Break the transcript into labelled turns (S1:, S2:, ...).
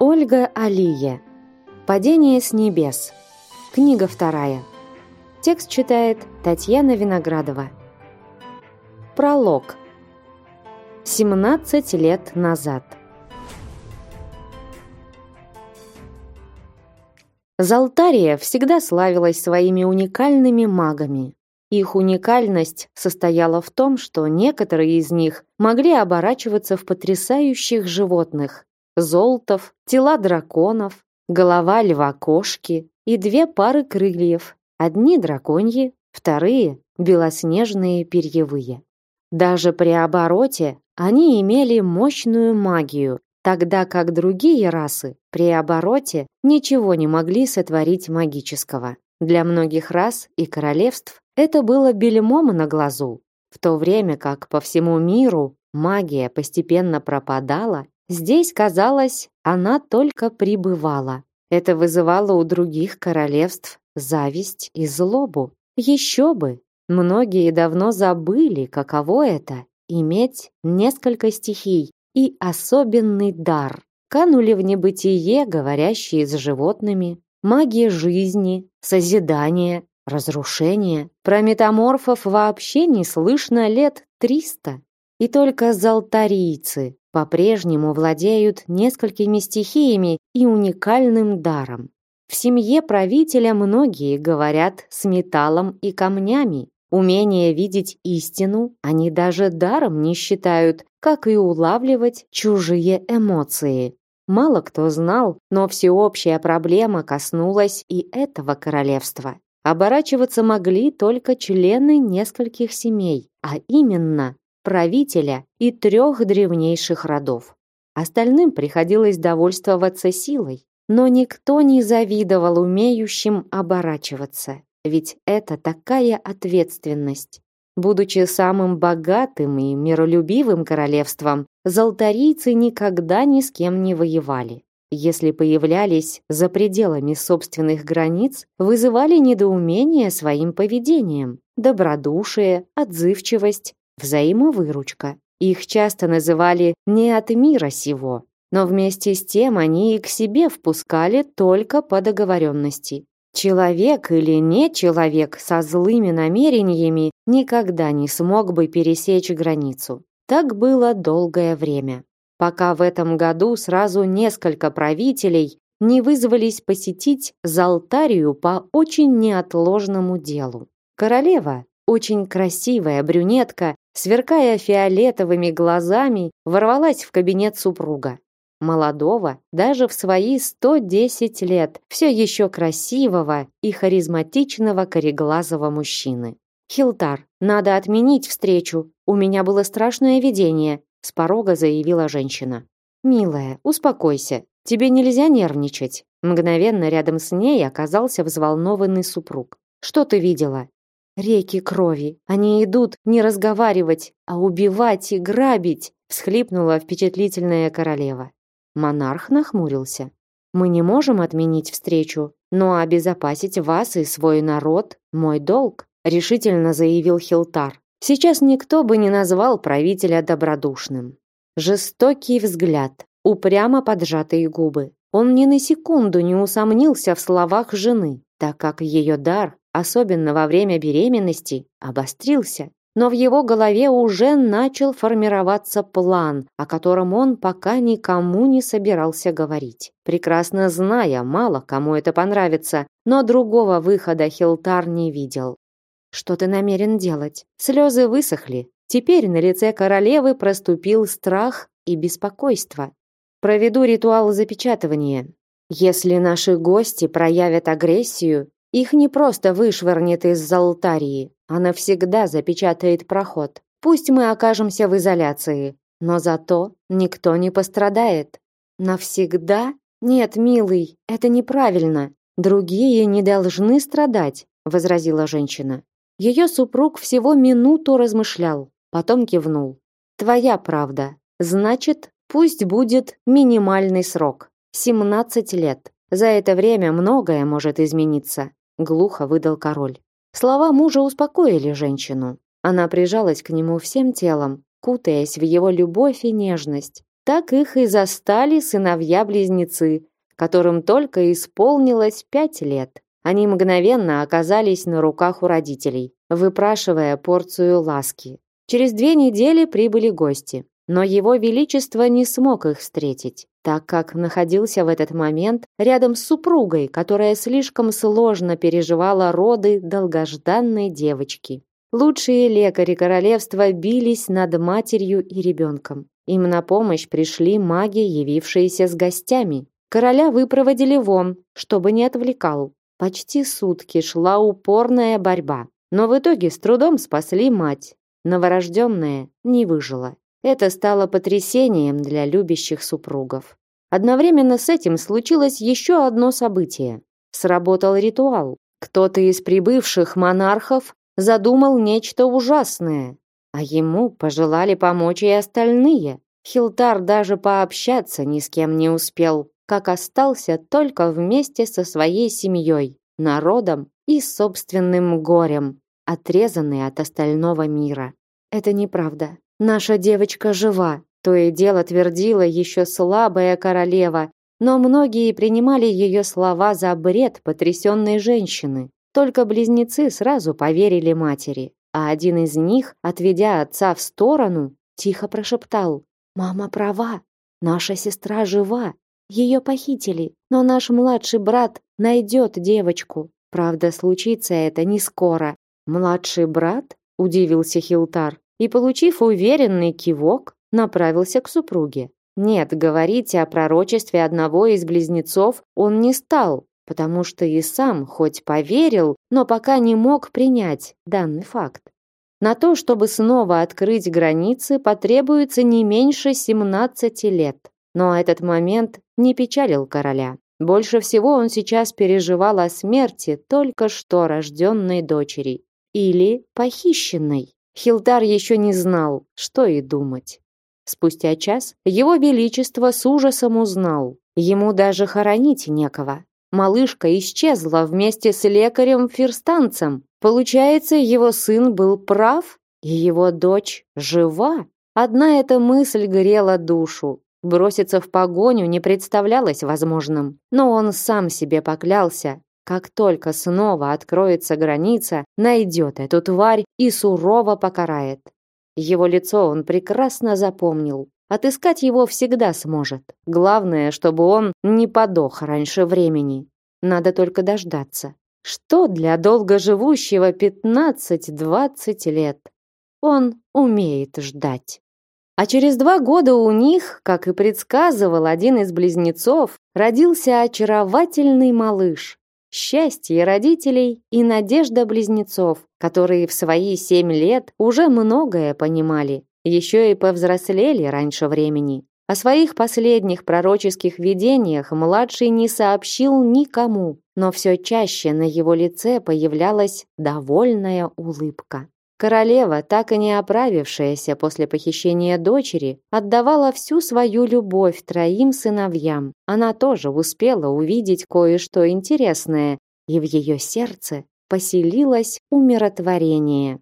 S1: Ольга Алия. Падение с небес. Книга вторая. Текст читает Татьяна Виноградова. Пролог. 17 лет назад. Залтария всегда славилась своими уникальными магами. Их уникальность состояла в том, что некоторые из них могли оборачиваться в потрясающих животных, золотов, тела драконов, голова льва-кошки и две пары крыльев. Одни драконьи, вторые белоснежные перьевые. Даже при обороте они имели мощную магию, тогда как другие расы при обороте ничего не могли сотворить магического. Для многих рас и королевств это было бельмом на глазу, в то время как по всему миру магия постепенно пропадала Здесь, казалось, она только пребывала. Это вызывало у других королевств зависть и злобу. Еще бы! Многие давно забыли, каково это — иметь несколько стихий и особенный дар. Канули в небытие, говорящие с животными, магия жизни, созидания, разрушения. Про метаморфов вообще не слышно лет триста. И только золотарийцы по-прежнему владеют несколькими стихиями и уникальным даром. В семье правителя многие говорят с металлом и камнями. Умение видеть истину они даже даром не считают, как и улавливать чужие эмоции. Мало кто знал, но всеобщая проблема коснулась и этого королевства. Оборачиваться могли только члены нескольких семей, а именно правителя и трех древнейших родов. Остальным приходилось довольствоваться силой, но никто не завидовал умеющим оборачиваться, ведь это такая ответственность. Будучи самым богатым и миролюбивым королевством, золотарийцы никогда ни с кем не воевали. Если появлялись за пределами собственных границ, вызывали недоумение своим поведением, добродушие, отзывчивость, взаимовыручка. Их часто называли «не от мира сего», но вместе с тем они и к себе впускали только по договоренности. Человек или не человек со злыми намерениями никогда не смог бы пересечь границу. Так было долгое время, пока в этом году сразу несколько правителей не вызвались посетить Залтарию по очень неотложному делу. Королева, очень красивая брюнетка, сверкая фиолетовыми глазами, ворвалась в кабинет супруга. Молодого, даже в свои 110 лет, все еще красивого и харизматичного кореглазого мужчины. «Хилтар, надо отменить встречу. У меня было страшное видение», с порога заявила женщина. «Милая, успокойся. Тебе нельзя нервничать». Мгновенно рядом с ней оказался взволнованный супруг. «Что ты видела?» Реки крови. Они идут не разговаривать, а убивать и грабить, всхлипнула впечатлительная королева. Монарх нахмурился. Мы не можем отменить встречу, но обезопасить вас и свой народ мой долг, решительно заявил Хилтар. Сейчас никто бы не назвал правителя добродушным. Жестокий взгляд, упрямо поджатые губы. Он ни на секунду не усомнился в словах жены, так как ее дар особенно во время беременности, обострился. Но в его голове уже начал формироваться план, о котором он пока никому не собирался говорить. Прекрасно зная, мало кому это понравится, но другого выхода Хилтар не видел. «Что ты намерен делать?» Слезы высохли. Теперь на лице королевы проступил страх и беспокойство. «Проведу ритуал запечатывания. Если наши гости проявят агрессию, их не просто вышвырнет из Залтарии, а навсегда запечатает проход. Пусть мы окажемся в изоляции, но зато никто не пострадает. Навсегда? Нет, милый, это неправильно. Другие не должны страдать, возразила женщина. Ее супруг всего минуту размышлял, потом кивнул. Твоя правда. Значит, пусть будет минимальный срок 17 лет. За это время многое может измениться глухо выдал король. Слова мужа успокоили женщину. Она прижалась к нему всем телом, кутаясь в его любовь и нежность. так их и застали сыновья-близнецы, которым только исполнилось пять лет. Они мгновенно оказались на руках у родителей, выпрашивая порцию ласки. Через две недели прибыли гости, но его величество не смог их встретить, так как находился в этот момент рядом с супругой, которая слишком сложно переживала роды долгожданной девочки. Лучшие лекари королевства бились над матерью и ребенком. Им на помощь пришли маги, явившиеся с гостями. Короля выпроводили вон, чтобы не отвлекал. Почти сутки шла упорная борьба. Но в итоге с трудом спасли мать. Новорожденная не выжила. Это стало потрясением для любящих супругов. Одновременно с этим случилось еще одно событие. Сработал ритуал. Кто-то из прибывших монархов задумал нечто ужасное, а ему пожелали помочь и остальные. Хилтар даже пообщаться ни с кем не успел, как остался только вместе со своей семьей, народом и собственным горем, отрезанный от остального мира. Это неправда. Наша девочка жива, то и дело твердила еще слабая королева, но многие принимали ее слова за бред потрясенной женщины. Только близнецы сразу поверили матери, а один из них, отведя отца в сторону, тихо прошептал «Мама права, наша сестра жива, ее похитили, но наш младший брат найдет девочку. Правда, случится это не скоро». «Младший брат?» – удивился Хилтар и, получив уверенный кивок, направился к супруге. Нет, говорить о пророчестве одного из близнецов он не стал, потому что и сам хоть поверил, но пока не мог принять данный факт. На то, чтобы снова открыть границы, потребуется не меньше 17 лет. Но этот момент не печалил короля. Больше всего он сейчас переживал о смерти только что рожденной дочери. Или похищенной. Хилдар еще не знал, что и думать. Спустя час его величество с ужасом узнал. Ему даже хоронить некого. Малышка исчезла вместе с лекарем-ферстанцем. Получается, его сын был прав, и его дочь жива. Одна эта мысль грела душу. Броситься в погоню не представлялось возможным. Но он сам себе поклялся, как только снова откроется граница, найдет эту тварь и сурово покарает. Его лицо он прекрасно запомнил. Отыскать его всегда сможет. Главное, чтобы он не подох раньше времени. Надо только дождаться. Что для долгоживущего 15-20 лет? Он умеет ждать. А через два года у них, как и предсказывал один из близнецов, родился очаровательный малыш. Счастье родителей и надежда близнецов, которые в свои семь лет уже многое понимали еще и повзрослели раньше времени. О своих последних пророческих видениях младший не сообщил никому, но все чаще на его лице появлялась довольная улыбка. Королева, так и не оправившаяся после похищения дочери, отдавала всю свою любовь троим сыновьям. Она тоже успела увидеть кое-что интересное, и в ее сердце поселилось умиротворение.